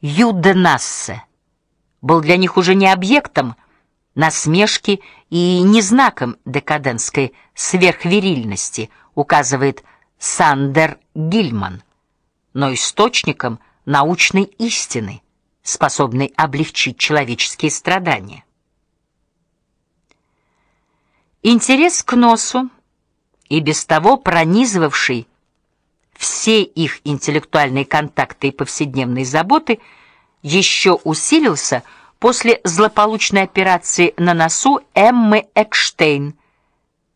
Юденассе был для них уже не объектом насмешки и не знаком декадентской сверхвирильности, указывает Сандер Гильман, но источником научной истины, способной облегчить человеческие страдания. Интерес к носу и без того пронизывавший все их интеллектуальные контакты и повседневные заботы еще усилился после злополучной операции на носу Эммы Экштейн,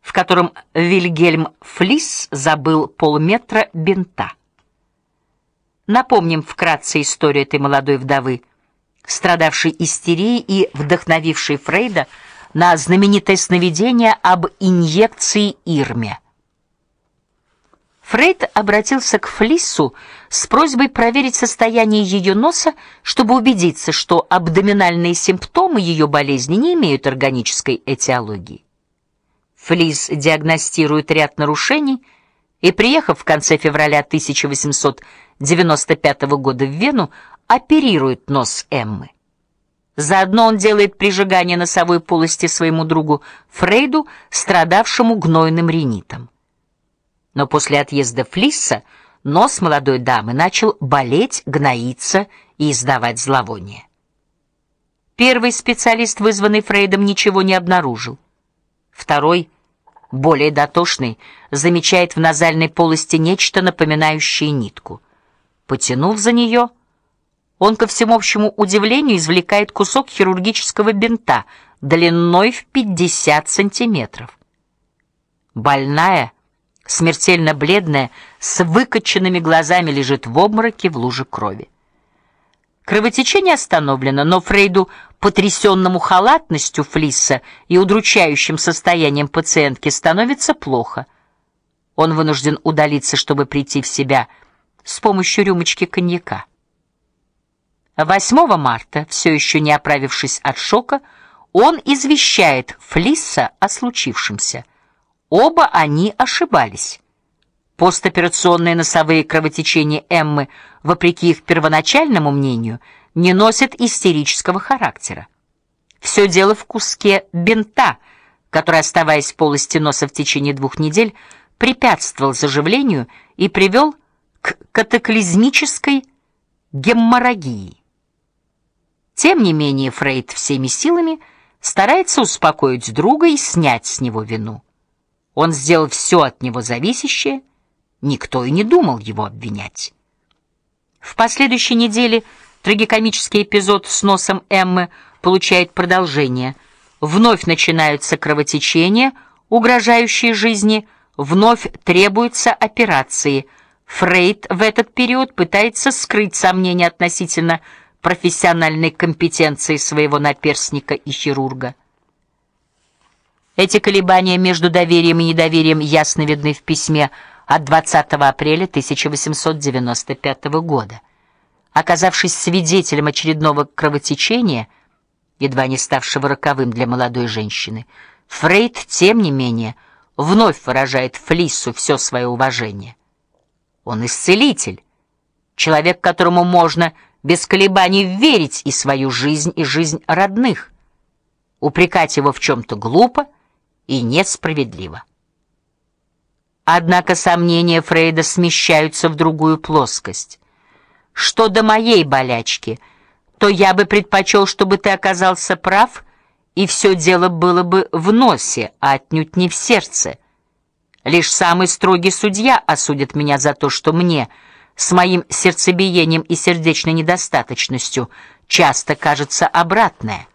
в котором Вильгельм Флис забыл полметра бинта. Напомним вкратце историю этой молодой вдовы, страдавшей истерией и вдохновившей Фрейда на знаменитое сновидение об инъекции Ирме. Фрейд обратился к Флиссу с просьбой проверить состояние ее носа, чтобы убедиться, что абдоминальные симптомы ее болезни не имеют органической этиологии. Флис диагностирует ряд нарушений и, приехав в конце февраля 1895 года в Вену, оперирует нос Эммы. Заодно он делает прижигание носовой полости своему другу Фрейду, страдавшему гнойным ринитом. Но после отъезда Флисса нос молодой дамы начал болеть, гноиться и издавать зловоние. Первый специалист, вызванный Фрейдом, ничего не обнаружил. Второй, более дотошный, замечает в назальной полости нечто напоминающее нитку. Потянув за нее, он ко всеобщему удивлению извлекает кусок хирургического бинта длиной в 50 сантиметров. Больная, смертельно бледная, с выкоченными глазами лежит в обмороке в луже крови. Кровотечение остановлено, но Фрейду, потрясенному халатностью Флисса и удручающим состоянием пациентки, становится плохо. Он вынужден удалиться, чтобы прийти в себя с помощью рюмочки коньяка. 8 марта, все еще не оправившись от шока, он извещает Флисса о случившемся. Оба они ошибались. Постоперационные носовые кровотечения Эммы, вопреки их первоначальному мнению, не носят истерического характера. Все дело в куске бинта, который, оставаясь в полости носа в течение двух недель, препятствовал заживлению и привел к катаклизмической геморрагии. Тем не менее Фрейд всеми силами старается успокоить друга и снять с него вину. Он сделал все от него зависящее, никто и не думал его обвинять. В последующей неделе трагикомический эпизод с носом Эммы получает продолжение. Вновь начинаются кровотечения, угрожающие жизни, вновь требуются операции. Фрейд в этот период пытается скрыть сомнения относительно профессиональной компетенции своего наперстника и хирурга. Эти колебания между доверием и недоверием ясно видны в письме от 20 апреля 1895 года. Оказавшись свидетелем очередного кровотечения, едва не ставшего роковым для молодой женщины, Фрейд тем не менее вновь выражает Флиссу все свое уважение. Он исцелитель, человек, которому можно без колебаний верить и свою жизнь, и жизнь родных. Упрекать его в чем то глупо и несправедливо. Однако сомнения Фрейда смещаются в другую плоскость. Что до моей болячки, то я бы предпочел, чтобы ты оказался прав, и все дело было бы в носе, а отнюдь не в сердце. Лишь самый строгий судья осудит меня за то, что мне с моим сердцебиением и сердечной недостаточностью часто кажется обратное.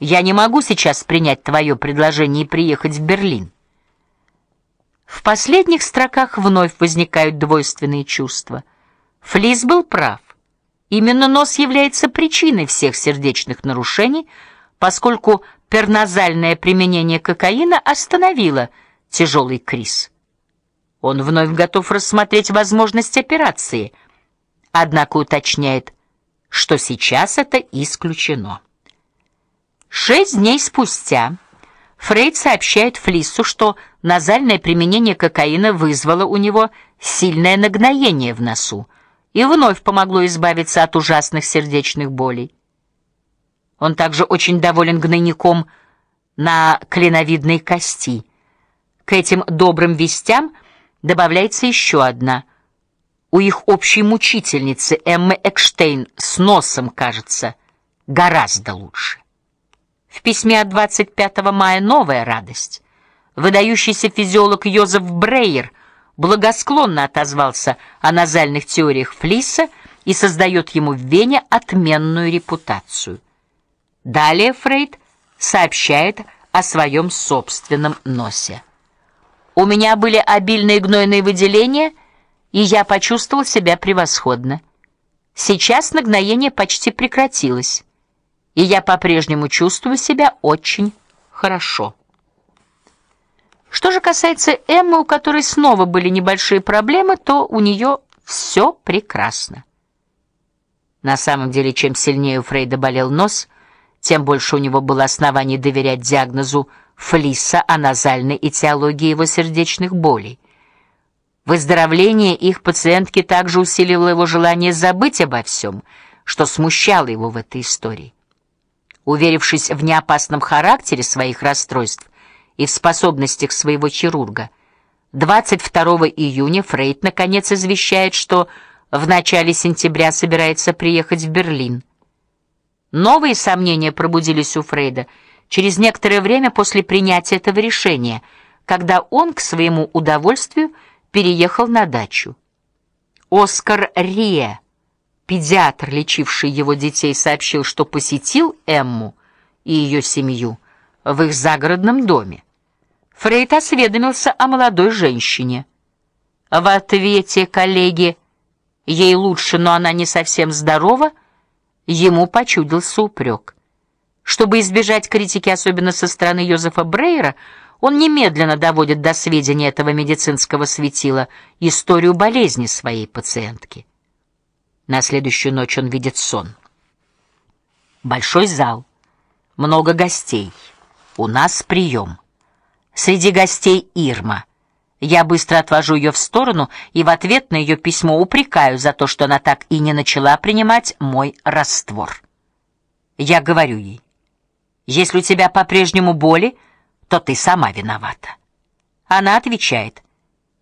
Я не могу сейчас принять твое предложение и приехать в Берлин. В последних строках вновь возникают двойственные чувства. Флис был прав. Именно нос является причиной всех сердечных нарушений, поскольку перназальное применение кокаина остановило тяжелый криз. Он вновь готов рассмотреть возможность операции, однако уточняет, что сейчас это исключено. Шесть дней спустя Фрейд сообщает Флиссу, что назальное применение кокаина вызвало у него сильное нагноение в носу, и вновь помогло избавиться от ужасных сердечных болей. Он также очень доволен гнойником на клиновидной кости. К этим добрым вестям добавляется еще одна. У их общей мучительницы Эммы Экштейн с носом, кажется, гораздо лучше. В письме от 25 мая новая радость. Выдающийся физиолог Йозеф Брейер благосклонно отозвался о назальных теориях Флиса и создает ему в Вене отменную репутацию. Далее Фрейд сообщает о своем собственном носе. У меня были обильные гнойные выделения, и я почувствовал себя превосходно. Сейчас нагноение почти прекратилось, и я по-прежнему чувствую себя очень хорошо. Что же касается Эммы, у которой снова были небольшие проблемы, то у нее все прекрасно. На самом деле, чем сильнее у Фрейда болел нос, тем больше у него было оснований доверять диагнозу Флиса о назальной этиологии его сердечных болей. Выздоровление их пациентки также усиливало его желание забыть обо всем, что смущало его в этой истории. Уверившись в неопасном характере своих расстройств и в способностях своего хирурга, 22 июня Фрейд наконец извещает, что в начале сентября собирается приехать в Берлин. Новые сомнения пробудились у Фрейда через некоторое время после принятия этого решения, когда он к своему удовольствию переехал на дачу. Оскар Рие, педиатр, лечивший его детей, сообщил, что посетил Эмму и ее семью в их загородном доме. Фрейд осведомился о молодой женщине. В ответе коллеги: "Ей лучше, но она не совсем здорова", ему почудился упрек. Чтобы избежать критики, особенно со стороны Йозефа Брейера, он немедленно доводит до сведения этого медицинского светила историю болезни своей пациентки. На следующую ночь он видит сон. Большой зал, много гостей. У нас прием. Среди гостей Ирма. Я быстро отвожу ее в сторону и в ответ на ее письмо упрекаю за то, что она так и не начала принимать мой раствор. Я говорю ей: "Если у тебя по-прежнему боли, то ты сама виновата". Она отвечает: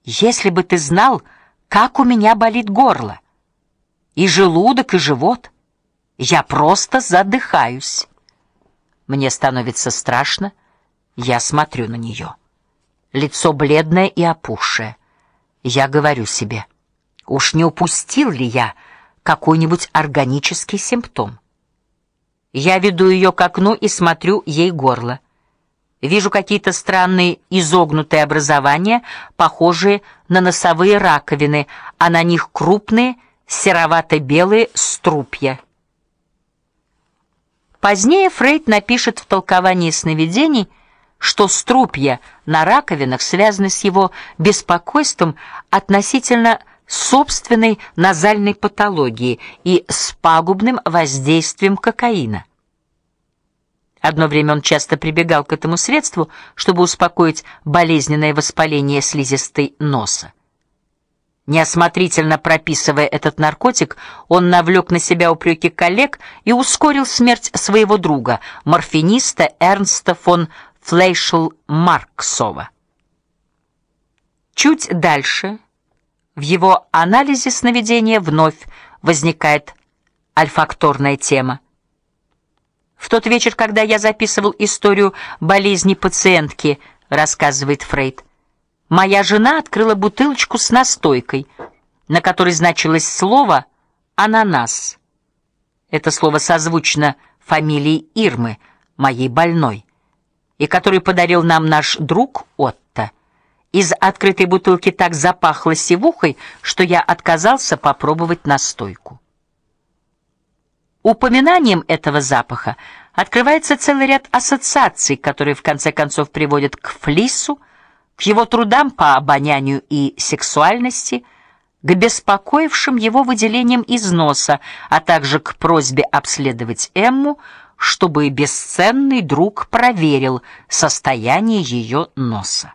"Если бы ты знал, как у меня болит горло, и желудок, и живот, я просто задыхаюсь". Мне становится страшно, я смотрю на нее лицо бледное и опухшее. Я говорю себе: уж не упустил ли я какой-нибудь органический симптом? Я веду ее к окну и смотрю ей горло. Вижу какие-то странные изогнутые образования, похожие на носовые раковины, а на них крупные серовато-белые струпья. Позднее Фрейд напишет в толковании сновидений что струпья на раковинах связаны с его беспокойством относительно собственной назальной патологии и с пагубным воздействием кокаина. Одно время он часто прибегал к этому средству, чтобы успокоить болезненное воспаление слизистой носа. Неосмотрительно прописывая этот наркотик, он навлек на себя упреки коллег и ускорил смерть своего друга, морфиниста Эрнста фон Флейшел Марксова. Чуть дальше в его анализе сновидения вновь возникает альфакторная тема. В тот вечер, когда я записывал историю болезни пациентки, рассказывает Фрейд, моя жена открыла бутылочку с настойкой, на которой значилось слово ананас. Это слово созвучно фамилии Ирмы, моей больной и который подарил нам наш друг Отто. Из открытой бутылки так запахло сивухой, что я отказался попробовать настойку. Упоминанием этого запаха открывается целый ряд ассоциаций, которые в конце концов приводят к Флису, к его трудам по обонянию и сексуальности, к беспокоившим его выделениям из носа, а также к просьбе обследовать Эмму, чтобы бесценный друг проверил состояние ее носа.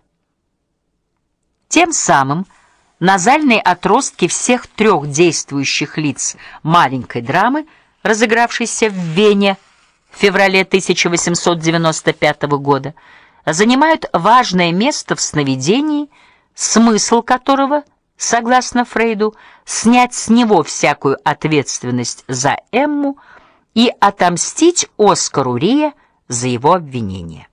Тем самым Назальные отростки всех трех действующих лиц маленькой драмы, разыгравшейся в Вене в феврале 1895 года, занимают важное место в сновидении, смысл которого, согласно Фрейду, снять с него всякую ответственность за Эмму и отомстить Оскару Рия за его обвинение.